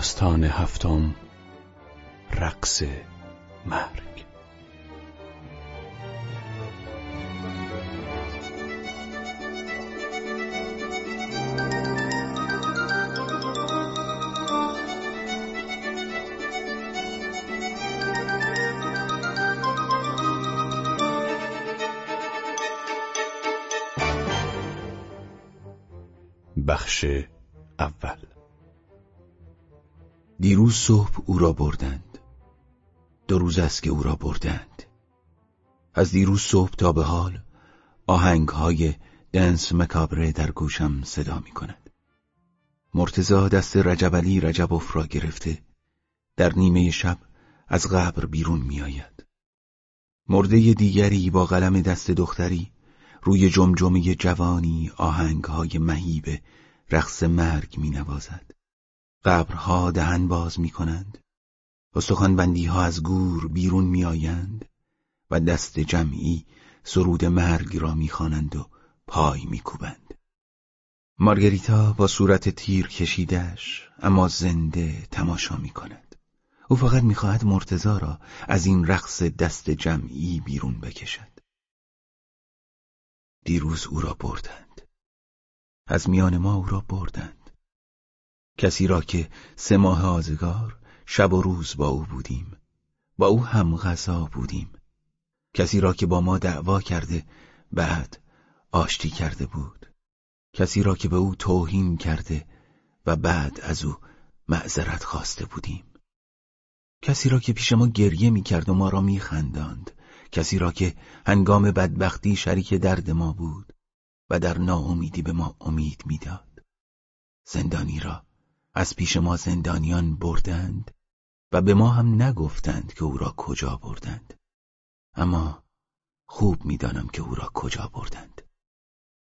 داستان هفتم رقص مرگ. بخش اول دیروز صبح او را بردند. دو روز است که او را بردند. از دیروز صبح تا به حال آهنگ های دنس مکابره در گوشم صدا می کند مرتزا دست رجب علی رجبوف را گرفته در نیمه شب از قبر بیرون می آید مرده دیگری با قلم دست دختری روی جمجمه جوانی آهنگ های مهیب رقص مرگ می نوازد قبرها دهن باز می کنند استخوانبندی ها از گور بیرون می آیند و دست جمعی سرود مرگ را می خوانند و پای می کوبند. مارگریتا با صورت تیر کشیدش اما زنده تماشا می کند. او فقط می‌خواهد مرتزا را از این رقص دست جمعی بیرون بکشد. دیروز او را بردند. از میان ما او را بردند. کسی را که سه ماه آزگار شب و روز با او بودیم. با او هم غذا بودیم. کسی را که با ما دعوا کرده بعد آشتی کرده بود. کسی را که به او توهین کرده و بعد از او معذرت خواسته بودیم. کسی را که پیش ما گریه می کرد و ما را می خنداند. کسی را که هنگام بدبختی شریک درد ما بود و در ناامیدی به ما امید می‌داد. زندانی را از پیش ما زندانیان بردند و به ما هم نگفتند که او را کجا بردند. اما خوب می‌دانم که او را کجا بردند.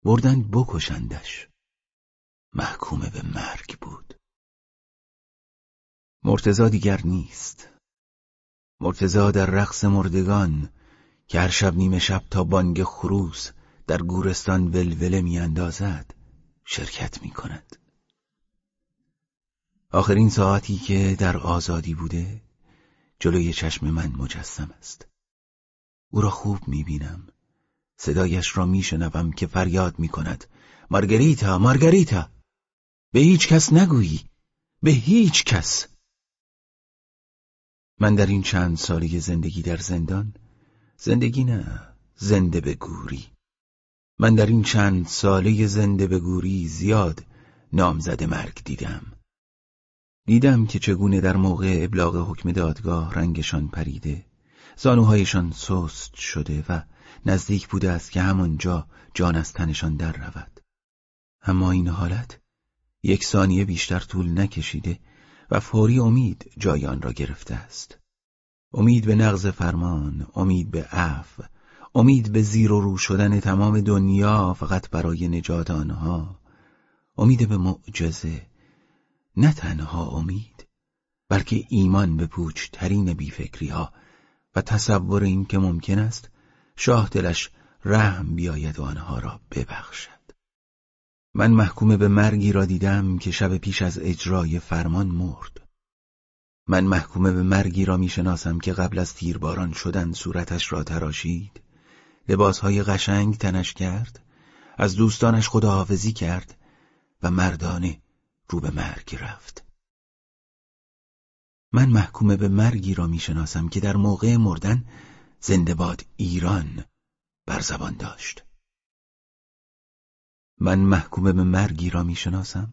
بردند بکشندش. محکوم به مرگ بود. مرتزا دیگر نیست. مرتزا در رقص مردگان که هر شب نیمه شب تا بانگ خروس در گورستان ولوله میاندازد شرکت می کند آخرین ساعتی که در آزادی بوده جلوی چشم من مجسم است. او را خوب می‌بینم. صدایش را میشنوم که فریاد می‌کند مارگریتا مارگریتا! به هیچ کس نگویی! به هیچ کس! من در این چند سالی زندگی در زندان زندگی نه زنده به گوری. من در این چند ساله زنده به گوری زیاد نامزد مرگ دیدم. دیدم که چگونه در موقع ابلاغ حکم دادگاه رنگشان پریده. زانوهایشان سست شده و نزدیک بوده است که همانجا جان از تنشان در رود. اما این حالت یک ثانیه بیشتر طول نکشیده و فوری امید جای آن را گرفته است. امید به نقض فرمان امید به عفو امید به زیر و رو شدن تمام دنیا فقط برای نجات آنها امید به معجزه. نه تنها امید بلکه ایمان به پوچترین بیفکری ها و تصور این که ممکن است شاه دلش رحم بیاید و آنها را ببخشد. من محکوم به مرگی را دیدم که شب پیش از اجرای فرمان مرد. من محکوم به مرگی را می‌شناسم که قبل از تیرباران شدن صورتش را تراشید لباسهای قشنگ تنش کرد از دوستانش خداحافظی کرد و مردانه رو به مرگ رفت. من محکوم به مرگی را می‌شناسم که در موقع مردن زنده باد ایران بر زبان داشت. من محکوم به مرگی را می‌شناسم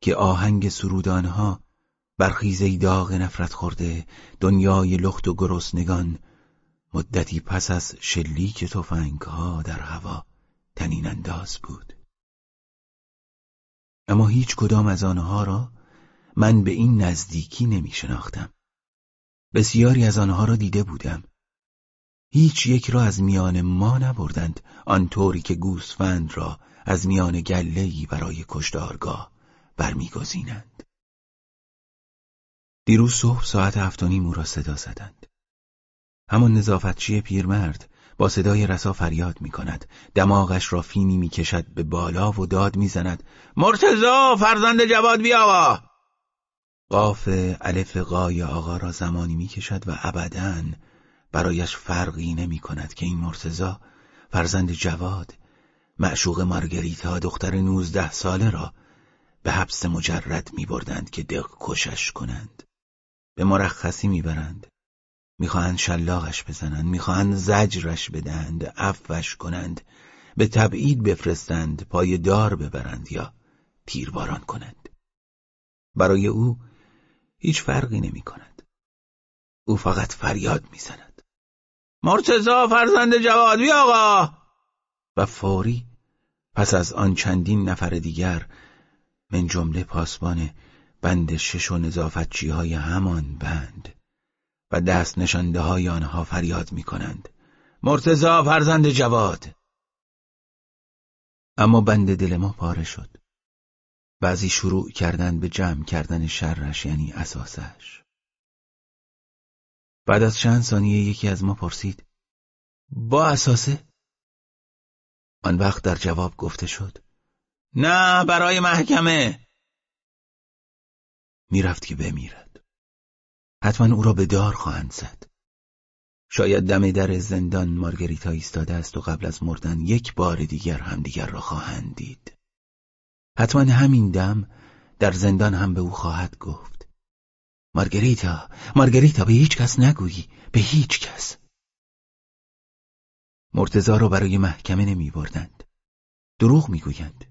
که آهنگ سرودانها برخیزه داغ نفرت خورده دنیای لخت و گرسنگان مدتی پس از شلیک تفنگها در هوا تنین انداز بود. اما هیچ کدام از آنها را من به این نزدیکی نمی شناختم. بسیاری از آنها را دیده بودم. هیچ یک را از میان ما نبردند آنطوری که گوسفند را از میان گلهی برای کشتارگاه برمیگزینند. دیروز صبح ساعت هفت او را صدا زدند. همان نظافتچی پیرمرد با صدای رسا فریاد می کند دماغش را فینی می کشد به بالا و داد می زند مرتزا فرزند جواد بیاوا قاف الف قای آقا را زمانی می کشد و ابدا برایش فرقی نمی کند که این مرتزا فرزند جواد معشوق مارگریتا دختر نوزده ساله را به حبس مجرد می بردند که دق کشش کنند. به مرخصی می‌برند. می‌خواهند شلاقش بزنند می‌خواهند زجرش بدهند عفوش کنند به تبعید بفرستند پای دار ببرند یا تیرباران کنند. برای او هیچ فرقی نمی کند او فقط فریاد می‌زند. مرتزا فرزند جوادی آقا! و فوری پس از آن چندین نفر دیگر من جمله پاسبان بند شش و نظافتچی های همان بند و دست نشانده های آنها فریاد می کنند مرتزا فرزند جواد. اما بند دل ما پاره شد. بعضی شروع کردن به جمع کردن شرش یعنی اساسش. بعد از چند ثانیه یکی از ما پرسید با اساسه؟ آن وقت در جواب گفته شد نه برای محکمه. می‌رفت که بمیرد. حتما او را به دار خواهند زد. شاید دم در زندان مارگریتا ایستاده است و قبل از مردن یک بار دیگر همدیگر را خواهند دید. حتما همین دم در زندان هم به او خواهد گفت. مارگریتا مارگریتا به هیچ کس نگویی به هیچ کس. مرتزا را برای محکمه نمی بردند دروغ می‌گویند.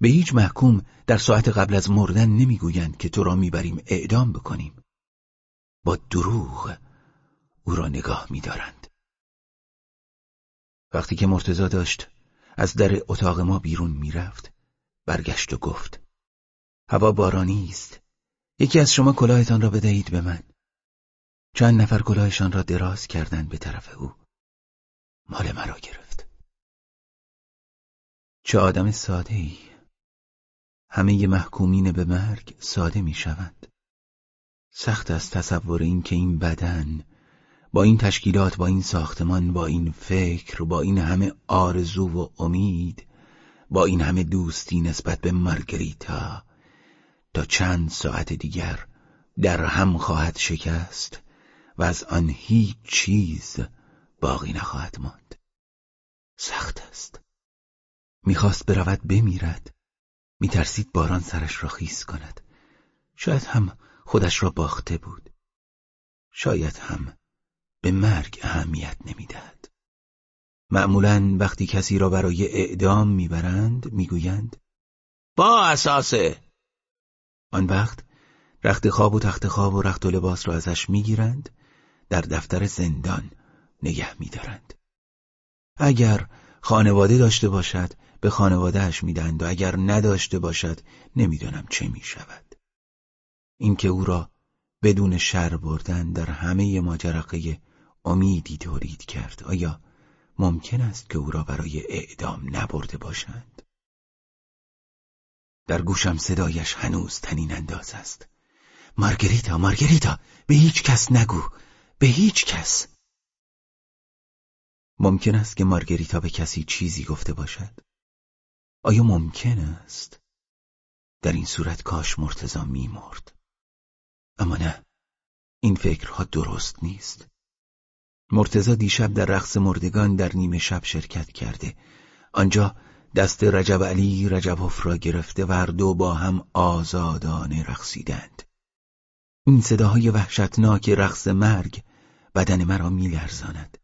به هیچ محکوم در ساعت قبل از مردن نمی‌گویند که تو را می‌بریم اعدام بکنیم. با دروغ او را نگاه میدارند. وقتی که مرتزا داشت از در اتاق ما بیرون می‌رفت برگشت و گفت هوا بارانی است. یکی از شما کلاهتان را بدهید به من. چند نفر کلاهشان را دراز کردند به طرف او. مال مرا گرفت. چه آدم ساده ای همه محکومین به مرگ ساده می شوند. سخت از تصور این که این بدن با این تشکیلات با این ساختمان با این فکر با این همه آرزو و امید با این همه دوستی نسبت به مارگریتا تا چند ساعت دیگر در هم خواهد شکست و از آن هیچ چیز باقی نخواهد ماند. سخت است. می‌خواست برود بمیرد. میترسید باران سرش را خیس کند. شاید هم خودش را باخته بود. شاید هم به مرگ اهمیت نمی‌دهد. معمولا وقتی کسی را برای اعدام می‌برند می‌گویند با اساسه! آن وقت رخت خواب و تخت خواب و رخت و لباس را ازش می‌گیرند در دفتر زندان نگه میدارند. اگر خانواده داشته باشد به خانوادهش میدند و اگر نداشته باشد نمی‌دانم چه می‌شود. اینکه او را بدون شر بردن در همه ماجرقه امیدی تولید کرد. آیا ممکن است که او را برای اعدام نبرده باشند؟ در گوشم صدایش هنوز تنین انداز است. مارگریتا مارگریتا به هیچ کس نگو به هیچ کس. ممکن است که مارگریتا به کسی چیزی گفته باشد؟ آیا ممکن است؟ در این صورت کاش مرتزا میمرد. اما نه این فکرها درست نیست. مرتزا دیشب در رقص مردگان در نیمه شب شرکت کرده. آنجا دست رجب علی رجبوف را گرفته و هر دو با هم آزادانه رقصیدند. این صداهای وحشتناک رقص مرگ بدن مرا میلرزاند.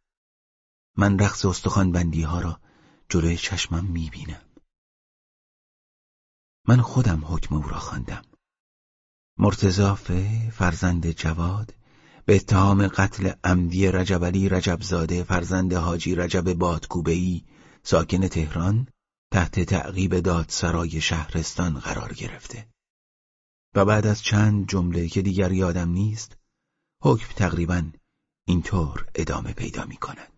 من رقص استخوان بندی ها را جلوی چشمم می‌بینم. من خودم حکم او را خواندم. مرتزافه فرزند جواد به اتهام قتل عمدی رجب رجبزاده فرزند حاجی رجب بادکوبهی ساکن تهران تحت تعقیب دادسرای شهرستان قرار گرفته و بعد از چند جمله که دیگر یادم نیست حکم تقریبا اینطور ادامه پیدا می کند.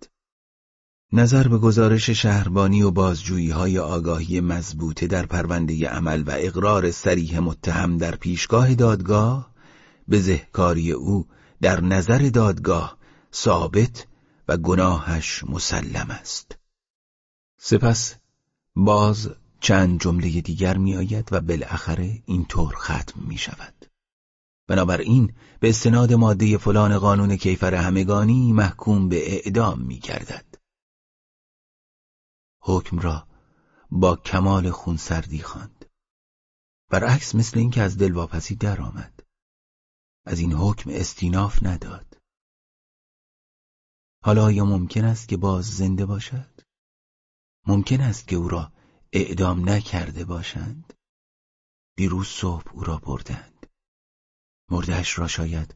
نظر به گزارش شهربانی و بازجویی های آگاهی مضبوطه در پرونده عمل و اقرار سریح متهم در پیشگاه دادگاه به ذهکاری او در نظر دادگاه ثابت و گناهش مسلم است سپس باز چند جمله دیگر می آید و بالاخره اینطور ختم می شود بنابراین به استناد ماده فلان قانون کیفر همگانی محکوم به اعدام می گردد. حکم را با کمال خونسردی خواند. برعکس مثل اینکه از دلواپسی درآمد. از این حکم استیناف نداد. حالا آیا ممکن است که باز زنده باشد؟ ممکن است که او را اعدام نکرده باشند؟ دیروز صبح او را بردند. مردهش را شاید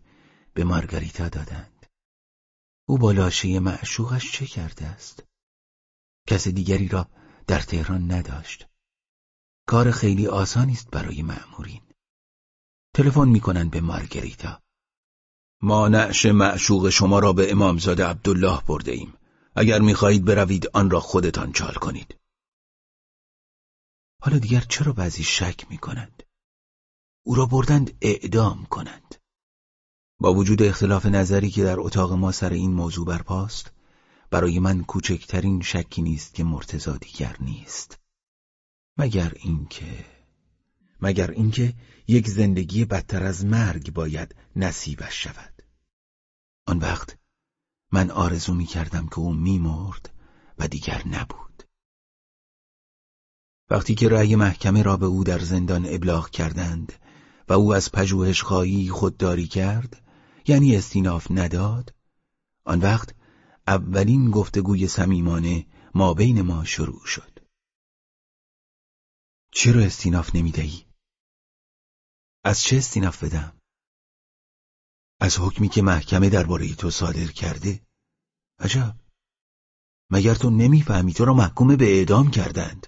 به مارگاریتا دادند. او با لاشه معشوقش چه کرده است؟ کس دیگری را در تهران نداشت. کار خیلی آسانی است برای مأمورین. تلفن می‌کنند به مارگریتا. ما نعش معشوق شما را به امامزاده عبدالله برده ایم. اگر می‌خواهید بروید آن را خودتان چال کنید. حالا دیگر چرا بعضی شک می‌کنند؟ او را بردند اعدام کنند. با وجود اختلاف نظری که در اتاق ما سر این موضوع برپاست، برای من کوچکترین شکی نیست که مرتزا دیگر نیست. مگر اینکه مگر اینکه یک زندگی بدتر از مرگ باید نصیبش شود. آن وقت من آرزو می کردم که او می مرد و دیگر نبود. وقتی که رأی محکمه را به او در زندان ابلاغ کردند و او از پژوهش خواهی خودداری کرد یعنی استیناف نداد آن وقت اولین گفتگوی صمیمانه ما بین ما شروع شد چرا استیناف نمی‌دهی؟ از چه استیناف بدم؟ از حکمی که محکمه درباره تو صادر کرده؟ عجب مگر تو نمی‌فهمی تو را محکوم به اعدام کردند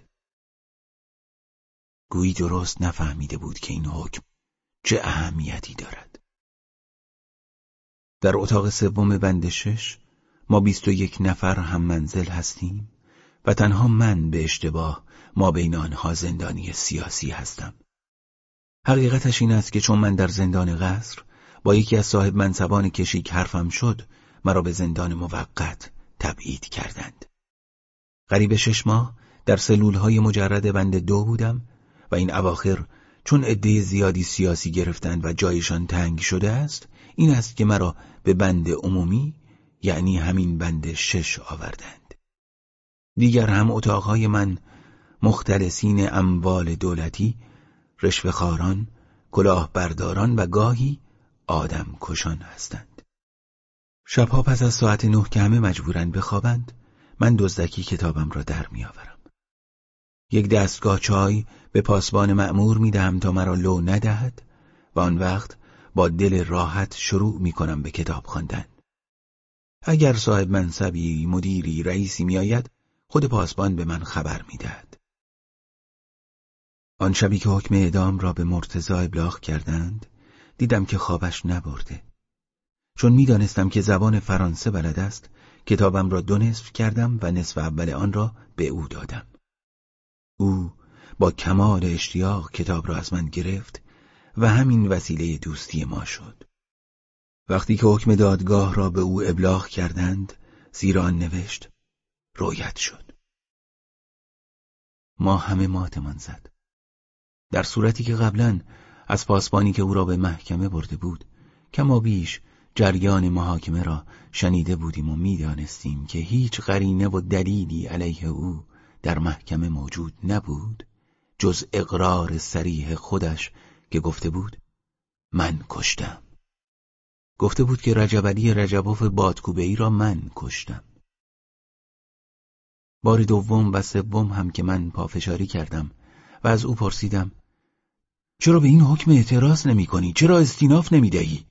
گویی درست نفهمیده بود که این حکم چه اهمیتی دارد در اتاق سوم بند شش ما بیست و یک نفر هم منزل هستیم و تنها من به اشتباه ما بین آنها زندانی سیاسی هستم. حقیقتش این است که چون من در زندان قصر با یکی از صاحب منصبان کشیک حرفم شد مرا به زندان موقت تبعید کردند. قریب شش ماه در سلول های مجرد بند دو بودم و این اواخر چون عده زیادی سیاسی گرفتند و جایشان تنگ شده است این است که مرا به بند عمومی یعنی همین بند شش آوردند. دیگر هم اتاقهای من مختلسین اموال دولتی رشوهخواران کلاهبرداران و گاهی آدم کشان هستند. شبها پس از ساعت نه که همه مجبورن بخوابند من دزدکی کتابم را در میآورم. یک دستگاه چای به پاسبان معمور می‌دهم تا مرا لو ندهد و آن وقت با دل راحت شروع می کنم به کتاب خواندن. اگر صاحب منصبی، مدیری، رئیسی میآید خود پاسبان به من خبر می‌دهد. آن شبی که حکم اعدام را به مرتزا ابلاغ کردند دیدم که خوابش نبرده. چون می‌دانستم که زبان فرانسه بلد است کتابم را دو نصف کردم و نصف اول آن را به او دادم. او با کمال اشتیاق کتاب را از من گرفت و همین وسیله دوستی ما شد. وقتی که حکم دادگاه را به او ابلاغ کردند زیر آن نوشت رویت شد. ما همه ماتمان زد. در صورتی که قبلا از پاسبانی که او را به محکمه برده بود کما بیش جریان محاکمه را شنیده بودیم و می‌دانستیم که هیچ قرینه و دلیلی علیه او در محکمه موجود نبود جز اقرار سریح خودش که گفته بود من کشتم. گفته بود که رجب علی رجبوف بادکوبه ای را من کشتم بار دوم و سوم هم که من پافشاری کردم و از او پرسیدم چرا به این حکم اعتراض نمی کنی؟ چرا استیناف نمی دهی؟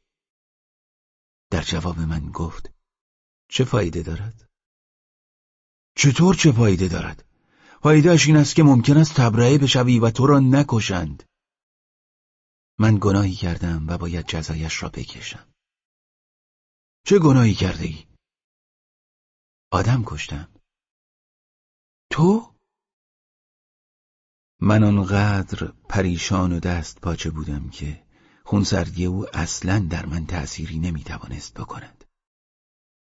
در جواب من گفت چه فایده دارد؟ چطور چه فایده دارد؟ فایدهش این است که ممکن است تبرئه بشوی و تو را نکشند من گناهی کردم و باید جزایش را بکشم چه گناهی کرده ای؟ آدم کشتم تو؟ من آنقدر پریشان و دست پاچه بودم که خونسردی او اصلا در من تأثیری نمی‌توانست بکند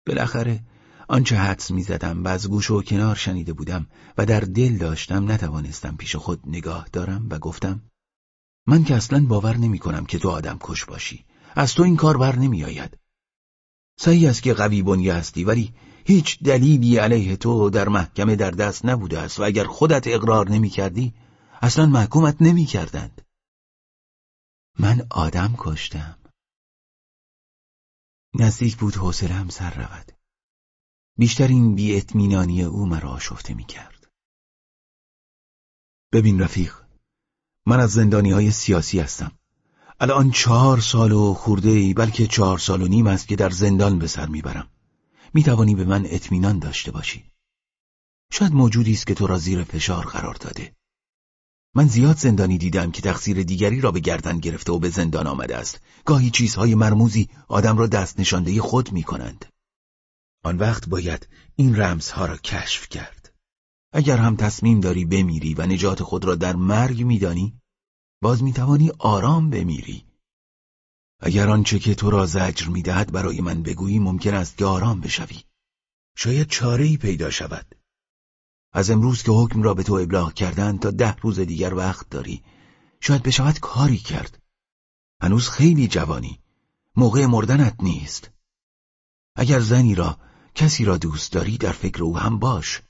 بالاخره آنچه حدس می‌زدم و از گوش و کنار شنیده بودم و در دل داشتم نتوانستم پیش خود نگاه دارم و گفتم من که اصلا باور نمی کنم که تو آدم کش باشی از تو این کار بر نمی آید صحیح است که قوی بنیه هستی ولی هیچ دلیلی علیه تو در محکمه در دست نبوده است و اگر خودت اقرار نمی کردی اصلا محکومت نمی کردند. من آدم کشتم. نزدیک بود حوصله‌ام سر رود. بیشتر این بی او مرا آشفته می کرد ببین رفیق من از زندانی های سیاسی هستم. الان چهار سال و خورده ای بلکه چهار سال و نیم است که در زندان به سر می‌برم. می توانی به من اطمینان داشته باشی. شاید موجودی است که تو را زیر فشار قرار داده. من زیاد زندانی دیدم که تقصیر دیگری را به گردن گرفته و به زندان آمده است. گاهی چیزهای مرموزی آدم را دست نشانده خود می کنند آن وقت باید این رمزها را کشف کرد. اگر هم تصمیم داری بمیری و نجات خود را در مرگ میدانی باز می‌توانی آرام بمیری. اگر آنچه که تو را زجر می‌دهد برای من بگویی ممکن است که آرام بشوی. شاید چاره ای پیدا شود. از امروز که حکم را به تو ابلاغ کردند تا ده روز دیگر وقت داری. شاید بشود کاری کرد. هنوز خیلی جوانی. موقع مردنت نیست. اگر زنی را کسی را دوست داری در فکر او هم باش.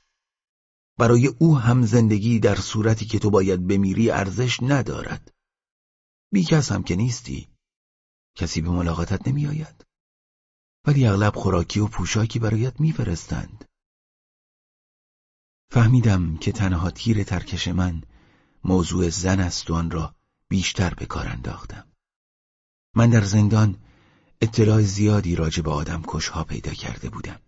برای او هم زندگی در صورتی که تو باید بمیری ارزش ندارد. بی کس هم که نیستی. کسی به ملاقاتت نمی آید ولی اغلب خوراکی و پوشاکی برایت میفرستند. فهمیدم که تنها تیر ترکش من موضوع زن است و آن را بیشتر به کار انداختم. من در زندان اطلاع زیادی راجع به آدم کشها پیدا کرده بودم.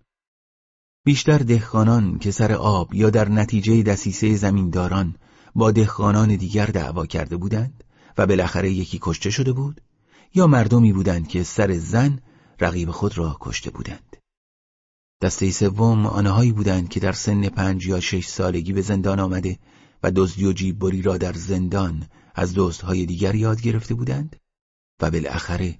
بیشتر دهخانان که سر آب یا در نتیجه دسیسه زمینداران با دهخانان دیگر دعوا کرده بودند و بالاخره یکی کشته شده بود یا مردمی بودند که سر زن رقیب خود را کشته بودند. دسته سوم آنهایی بودند که در سن پنج یا شش سالگی به زندان آمده و دزدی و جیببری را در زندان از دزدهای دیگر یاد گرفته بودند و بالاخره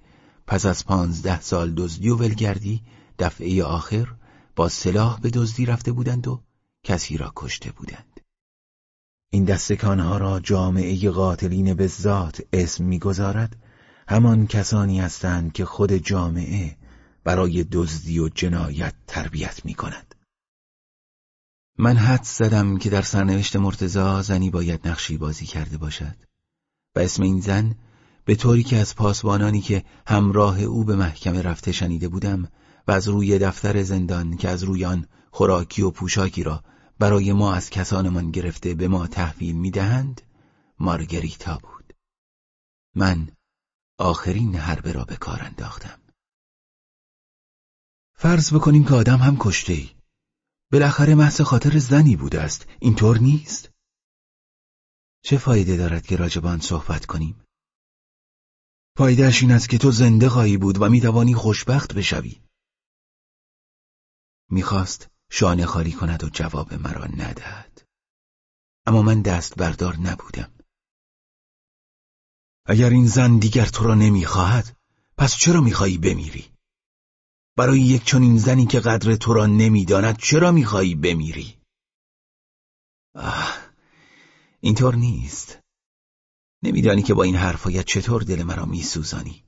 پس از پانزده سال دزدی و ولگردی دفعه آخر با سلاح به دزدی رفته بودند و کسی را کشته بودند این دستکانها را جامعه قاتلین به ذات اسم می‌گذارد همان کسانی هستند که خود جامعه برای دزدی و جنایت تربیت می کند. من حد زدم که در سرنوشت مرتزا زنی باید نقشی بازی کرده باشد و اسم این زن به طوری که از پاسبانانی که همراه او به محکمه رفته شنیده بودم و از روی دفتر زندان که از روی آن خوراکی و پوشاکی را برای ما از کسانمان گرفته به ما تحویل می‌دهند مارگریتا بود. من آخرین حربه را به کار انداختم. فرض بکنیم که آدم هم کشته ای بالاخره محض خاطر زنی بوده است. اینطور نیست؟ چه فایده دارد که راجبان صحبت کنیم؟ فایدهش این است که تو زنده خواهی بود و می‌توانی خوشبخت بشوی. می‌خواست شانه خالی کند و جواب مرا ندهد. اما من دست بردار نبودم. اگر این زن دیگر تو را نمی‌خواهد پس چرا می‌خواهی بمیری؟ برای یک چنین زنی که قدر تو را نمی‌داند چرا می‌خواهی بمیری؟ آه اینطور نیست. نمیدانی که با این حرفایت چطور دل مرا میسوزانی.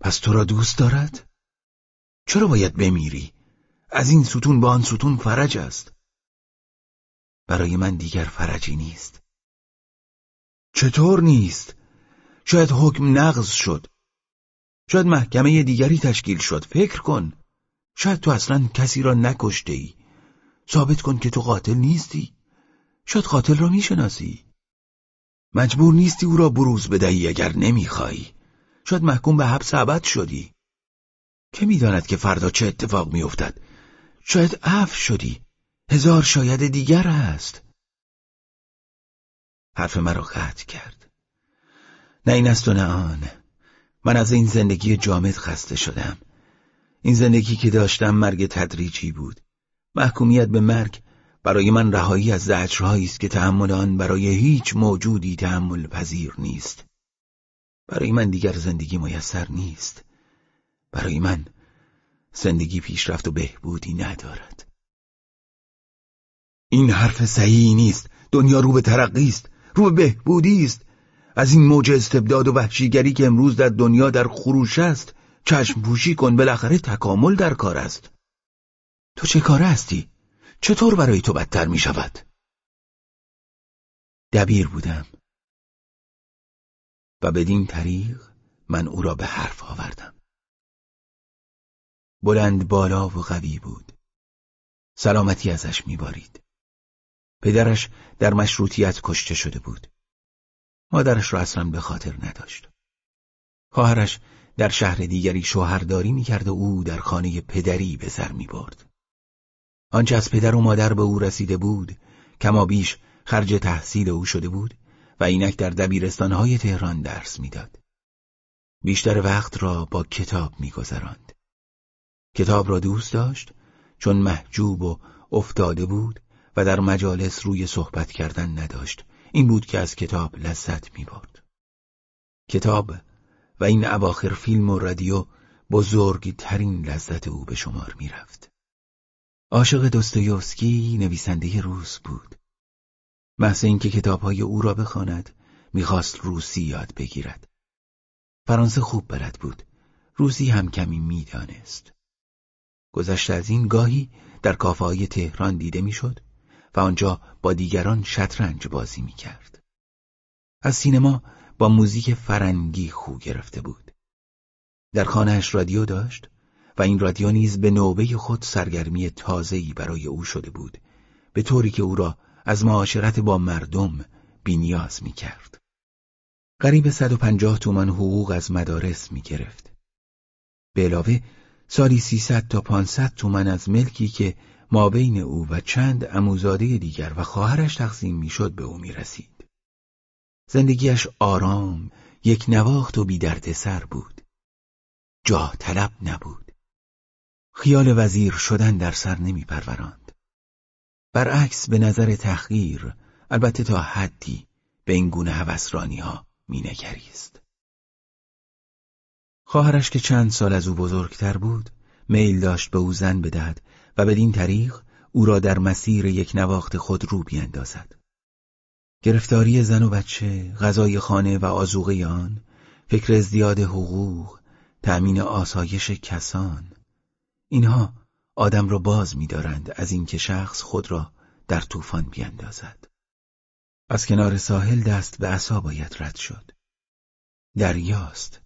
پس تو را دوست دارد؟ چرا باید بمیری؟ از این ستون با آن ستون فرج است. برای من دیگر فرجی نیست. چطور نیست؟ شاید حکم نقض شد. شاید محکمه دیگری تشکیل شد. فکر کن. شاید تو اصلا کسی را نکشته ای. ثابت کن که تو قاتل نیستی. شاید قاتل را می‌شناسی. مجبور نیستی او را بروز بدهی اگر نمیخوایی شاید محکوم به حبس ابد شدی. که می‌داند که فردا چه اتفاق میافتد؟ شاید عفو شدی. هزار شاید دیگر هست حرف مرا قطع کرد. نه این است و نه آن. من از این زندگی جامد خسته شدم. این زندگی که داشتم مرگ تدریجی بود. محکومیت به مرگ برای من رهایی از زجرهایی است که تحمل آن برای هیچ موجودی تحمل پذیر نیست. برای من دیگر زندگی میسر نیست. برای من زندگی پیشرفت و بهبودی ندارد. این حرف صحیحی نیست. دنیا رو به ترقی است رو به بهبودی است. از این موج استبداد و وحشیگری که امروز در دنیا در خروش است چشم پوشی کن بالاخره تکامل در کار است. تو چه کاره هستی؟ چطور برای تو بدتر می شود؟ دبیر بودم. و بدین طریق من او را به حرف آوردم. بلند بالا و قوی بود. سلامتی ازش میبارید. پدرش در مشروطیت کشته شده بود. مادرش را اصلا به خاطر نداشت. خواهرش در شهر دیگری شوهرداری می‌کرد و او در خانه پدری به سر می‌برد. آنچه از پدر و مادر به او رسیده بود کما بیش خرج تحصیل او شده بود و اینک در دبیرستانهای تهران درس می‌داد. بیشتر وقت را با کتاب میگذراند. کتاب را دوست داشت چون محجوب و افتاده بود و در مجالس روی صحبت کردن نداشت. این بود که از کتاب لذت می‌برد. کتاب و این اواخر فیلم و رادیو بزرگترین لذت او به شمار می‌رفت. عاشق دوستویوسکی نویسنده روس بود. محض اینکه کتابهای او را بخواند می‌خواست روسی یاد بگیرد. فرانسه خوب بلد بود. روسی هم کمی می‌دانست. گذشته از این گاهی در کافه های تهران دیده می‌شد و آنجا با دیگران شطرنج بازی می‌کرد. از سینما با موزیک فرنگی خو گرفته بود. در خانهاش رادیو داشت و این رادیو نیز به نوبه خود سرگرمی تازه‌ای برای او شده بود به طوری که او را از معاشرت با مردم بینیاز می کرد. قریب 150 تومان حقوق از مدارس می گرفت. به علاوه سالی 300 تا 500 تومان از ملکی که ما بین او و چند عموزاده دیگر و خواهرش تقسیم می‌شد به او می رسید. زندگیش آرام، یک نواخت و بی سر بود. جاه طلب نبود. خیال وزیر شدن در سر نمی پروراند. برعکس به نظر تحقیر البته تا حدی به این گونه هوسرانی ها مینگریست. خواهرش که چند سال از او بزرگتر بود میل داشت به او زن بدهد و بدین طریق او را در مسیر یک نواخت خود رو بیندازد. گرفتاری زن و بچه، غذای خانه و آزوغه آن، فکر زیاد حقوق، تأمین آسایش کسان، اینها آدم را باز می‌دارند از اینکه شخص خود را در طوفان بیندازد. از کنار ساحل دست به عصا باید رد شد. دریاست.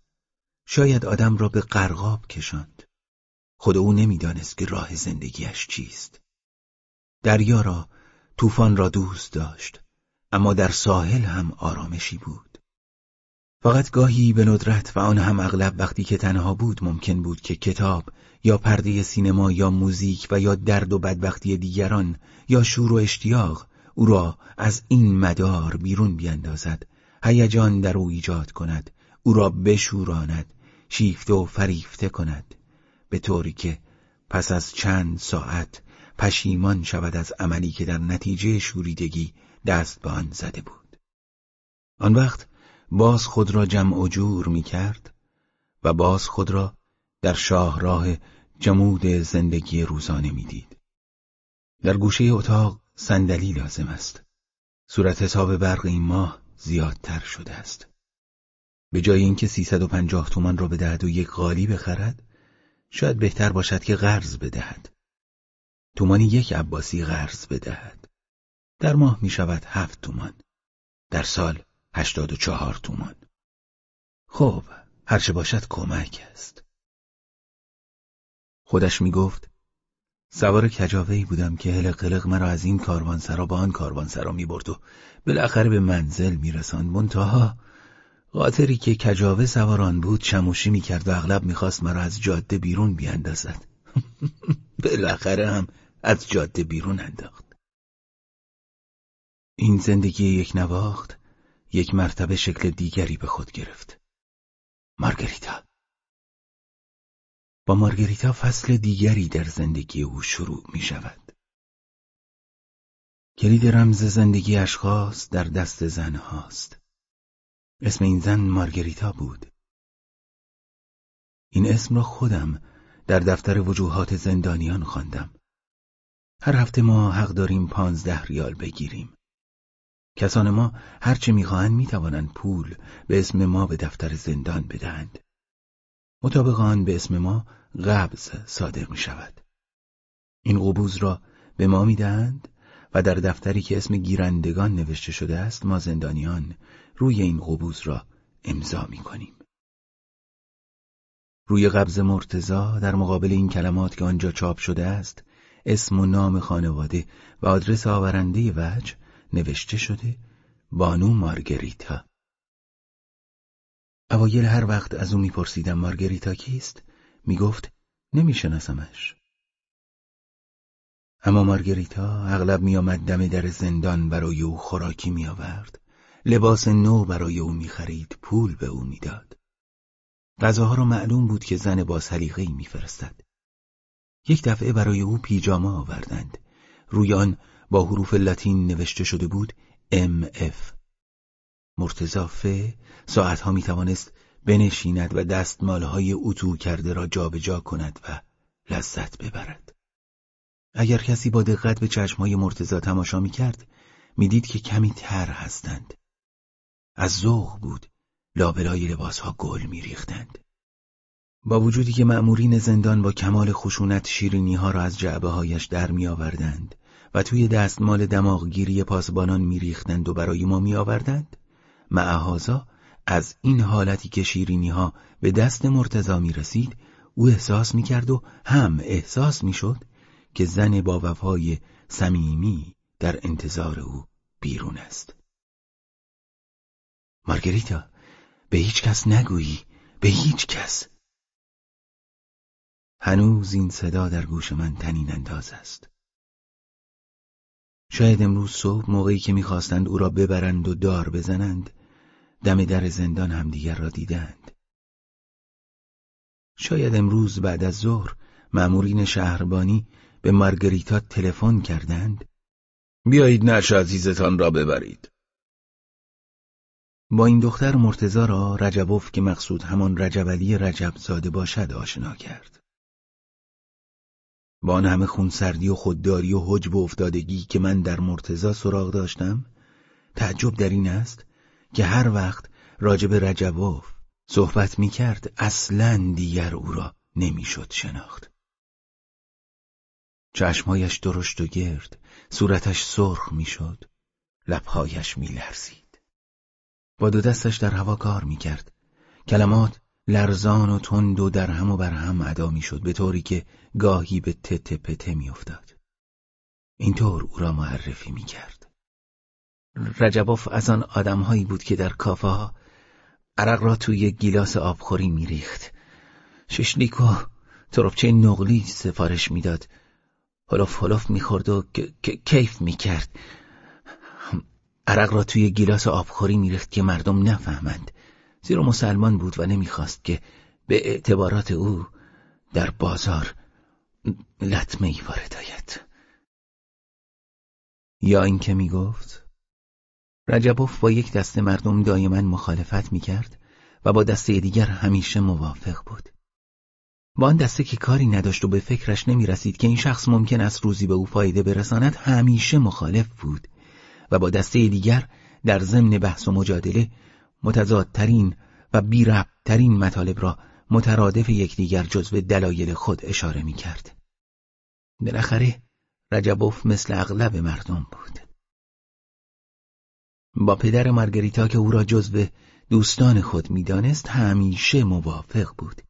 شاید آدم را به قرغاب کشاند. خود او نمی‌دانست که راه زندگیش چیست. دریا را، طوفان را دوست داشت، اما در ساحل هم آرامشی بود. فقط گاهی به ندرت و آن هم اغلب وقتی که تنها بود ممکن بود که کتاب یا پرده سینما یا موزیک و یا درد و بدبختی دیگران یا شور و اشتیاق او را از این مدار بیرون بیندازد هیجان در او ایجاد کند او را بشوراند شیفته و فریفته کند به طوری که پس از چند ساعت پشیمان شود از عملی که در نتیجه شوریدگی دست به آن زده بود آن وقت باز خود را جمع و جور می کرد و باز خود را در شاهراه جمود زندگی روزانه می‌دید. در گوشه اتاق صندلی لازم است. صورت حساب برق این ماه زیادتر شده است. به جای اینکه 350 تومان را بدهد و یک قالی بخرد، شاید بهتر باشد که قرض بدهد. تومانی یک عباسی قرض بدهد. در ماه می شود هفت تومان. در سال هشتاد و چهار تومان. خب، هرچه باشد کمک است. خودش می‌گفت سوار کجاوهی بودم که هل قلق مرا از این کاروانسرا به آن کاروانسرا می‌برد و بالاخره به منزل میرساند منتها قاطری که کجاوه سواران بود چموشی می‌کرد و اغلب می‌خواست مرا از جاده بیرون بیاندازد بالاخره هم از جاده بیرون انداخت این زندگی یک نواخت یک مرتبه شکل دیگری به خود گرفت مارگریتا با مارگریتا فصل دیگری در زندگی او شروع می شود. کلید رمز زندگی اشخاص در دست زن هاست. اسم این زن مارگریتا بود. این اسم را خودم در دفتر وجوهات زندانیان خواندم. هر هفته ما حق داریم پانزده ریال بگیریم. کسان ما هرچه می‌خواهند می‌توانند پول به اسم ما به دفتر زندان بدهند. مطابق آن به اسم ما قبض صادر می شود. این قبوز را به ما می‌دهند و در دفتری که اسم گیرندگان نوشته شده است ما زندانیان روی این قبوز را امضا می کنیم. روی قبض مرتزا در مقابل این کلمات که آنجا چاپ شده است اسم و نام خانواده و آدرس آورنده وجه نوشته شده بانو مارگریتا اوایل هر وقت از او میپرسیدم مارگریتا کیست می‌گفت نمیشناسمش اما مارگریتا اغلب میآمد دم در زندان برای او خوراکی میآورد. لباس نو برای او می‌خرید پول به او می‌داد. غذاها را معلوم بود که زن با سلیقه‌ای میفرستد. یک دفعه برای او پیجاما آوردند. روی آن با حروف لاتین نوشته شده بود MF مرتزا ف ساعتها می توانست بنشیند و دستمالهای اتو کرده را جابجا جا کند و لذت ببرد. اگر کسی با دقت به چشمهای مرتزا تماشا می کرد می دید که کمی تر هستند از ذوق بود لابلای لباسها گل می ریختند. با وجودی که مأمورین زندان با کمال خشونت شیرینی ها را از جعبه هایش در می آوردند و توی دستمال دماغگیری پاسبانان می ریختند و برای ما می آوردند معهازا از این حالتی که شیرینی ها به دست مرتزا می رسید او احساس می کرد و هم احساس می شد که زن با وفای صمیمی در انتظار او بیرون است. مارگریتا به هیچ کس نگویی به هیچ کس. هنوز این صدا در گوش من تنین انداز است. شاید امروز صبح موقعی که می‌خواستند او را ببرند و دار بزنند دم در زندان همدیگر را دیدند. شاید امروز بعد از ظهر مأمورین شهربانی به مارگریتا تلفن کردند. بیایید نش عزیزتان را ببرید. با این دختر مرتزا را رجبوف که مقصود همان رجب رجب زاده باشد آشنا کرد. با آن همه خونسردی و خودداری و حجب و افتادگی که من در مرتزا سراغ داشتم تعجب در این است که هر وقت راجب رجبوف صحبت می کرد اصلا دیگر او را نمی‌شد شناخت. چشمهایش درشت و گرد صورتش سرخ می‌شد. لبهایش میلرزید. با دو دستش در هوا کار می‌کرد. کلمات لرزان و تند و در هم و بر هم ادا می‌شد به طوری که گاهی به تته پته میافتاد. اینطور او را معرفی می‌کرد. رجبوف از آن آدمهایی بود که در کافه ها عرق را توی گیلاس آبخوری میریخت. ششلیک و نقلی سفارش می‌داد. هلوف هلوف می‌خورد و کیف می‌کرد. عرق را توی گیلاس آبخوری میریخت که مردم نفهمند. زیرا مسلمان بود و نمی‌خواست که به اعتبارات او در بازار لطمه ای وارد آید. یا اینکه می‌گفت رجبوف با یک دسته مردم دایما مخالفت می‌کرد و با دسته دیگر همیشه موافق بود. با آن دسته که کاری نداشت و به فکرش نمی رسید که این شخص ممکن است روزی به او فایده برساند همیشه مخالف بود و با دسته دیگر در ضمن بحث و مجادله متضادترین و بیربطترین مطالب را مترادف یکدیگر جزو دلایل خود اشاره می کرد. بالاخره رجبوف مثل اغلب مردم بود. با پدر مارگریتا که او را جزو دوستان خود می‌دانست همیشه موافق بود.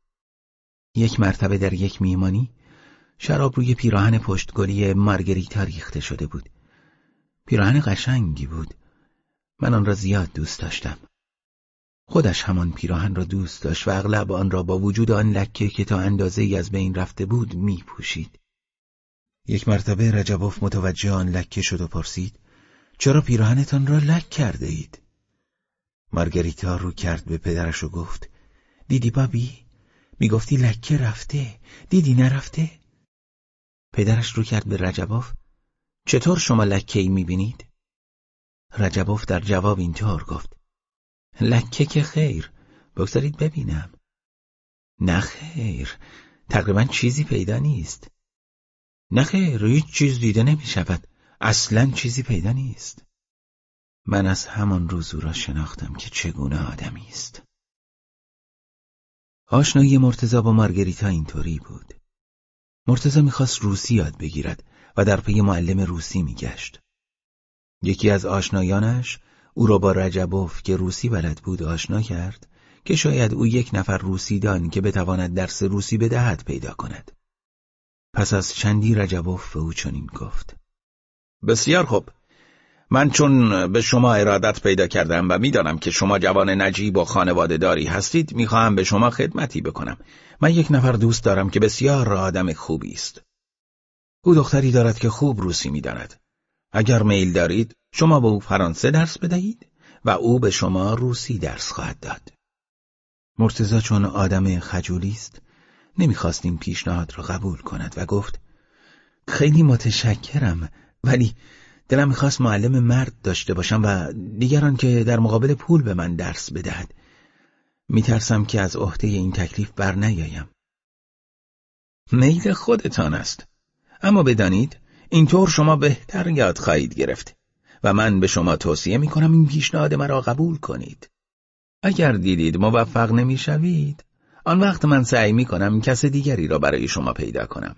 یک مرتبه در یک میمانی شراب روی پیراهن پشتگلی مارگریتا ریخته شده بود. پیراهن قشنگی بود. من آن را زیاد دوست داشتم. خودش همان پیراهن را دوست داشت و اغلب آن را با وجود آن لکه که تا اندازه ای از بین رفته بود می پوشید. یک مرتبه رجبوف متوجه آن لکه شد و پرسید چرا پیراهنتان را لک کرده اید؟ مارگریتا رو کرد به پدرش و گفت دیدی بابی؟ می‌گفتی لکه رفته. دیدی نرفته؟ پدرش رو کرد به رجبوف چطور شما لکه ای می‌بینید؟ رجبوف در جواب اینطور گفت. لکه که خیر. بگذارید ببینم. نه خیر. تقریبا چیزی پیدا نیست. نه خیر هیچ چیز دیده نمی شود اصلا چیزی پیدا نیست. من از همان روز او را شناختم که چگونه آدمی است. آشنایی مرتزا با مارگریتا اینطوری بود. مرتزا می‌خواست روسی یاد بگیرد و در پی معلم روسی میگشت. یکی از آشنایانش او را با رجبوف که روسی بلد بود آشنا کرد که شاید او یک نفر روسی دان که بتواند درس روسی بدهد پیدا کند. پس از چندی رجبوف به او چنین گفت. بسیار خوب. من چون به شما ارادت پیدا کردم و می‌دانم که شما جوان نجیب و خانواده داری هستید می‌خواهم به شما خدمتی بکنم. من یک نفر دوست دارم که بسیار آدم خوبی است. او دختری دارد که خوب روسی می‌داند. اگر میل دارید شما به او فرانسه درس بدهید و او به شما روسی درس خواهد داد. مرتزا چون آدم خجولی است نمی‌خواست این پیشنهاد را قبول کند و گفت خیلی متشکرم ولی دلم می‌خواست معلم مرد داشته باشم و دیگران که در مقابل پول به من درس بدهد. میترسم که از عهده این تکلیف بر نیایم. میل خودتان است. اما بدانید اینطور شما بهتر یاد خواهید گرفت و من به شما توصیه می‌کنم این پیشنهاد مرا قبول کنید. اگر دیدید موفق نمی‌شوید آن وقت من سعی می‌کنم کس دیگری را برای شما پیدا کنم.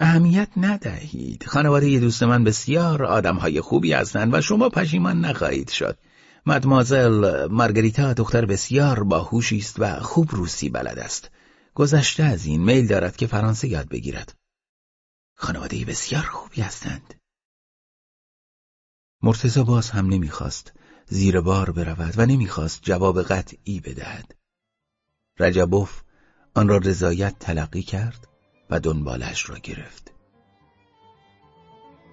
اهمیت ندهید. خانواده دوست من بسیار آدمهای خوبی هستند و شما پشیمان نخواهید شد. مدمازل مارگریتا دختر بسیار باهوشی است و خوب روسی بلد است. گذشته از این میل دارد که فرانسه یاد بگیرد. خانواده بسیار خوبی هستند. مرتزا باز هم نمی‌خواست زیر بار برود و نمی‌خواست جواب قطعی بدهد. رجبوف آن را رضایت تلقی کرد و دنبالش را گرفت.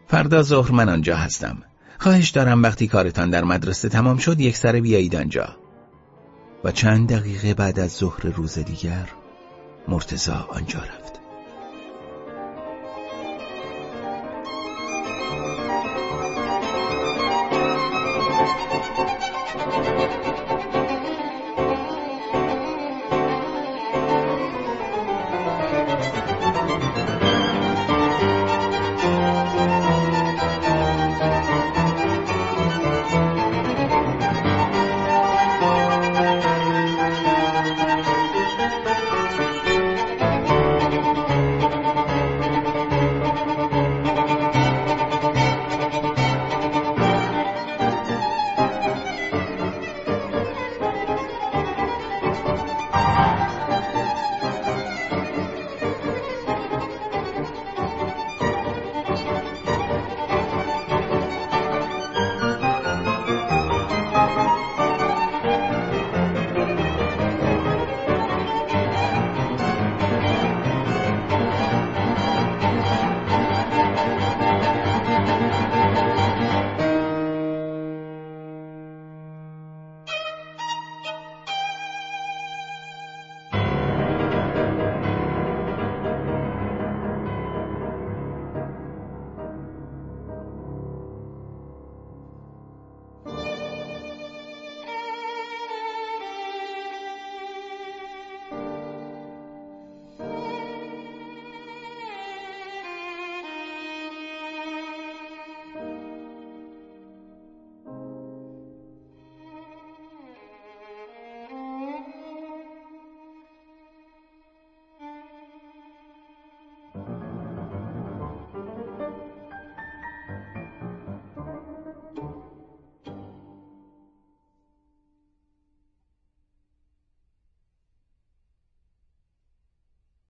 فردا ظهر من آنجا هستم. خواهش دارم وقتی کارتان در مدرسه تمام شد یک سره بیایید آنجا. و چند دقیقه بعد از ظهر روز دیگر مرتزا آنجا رفت.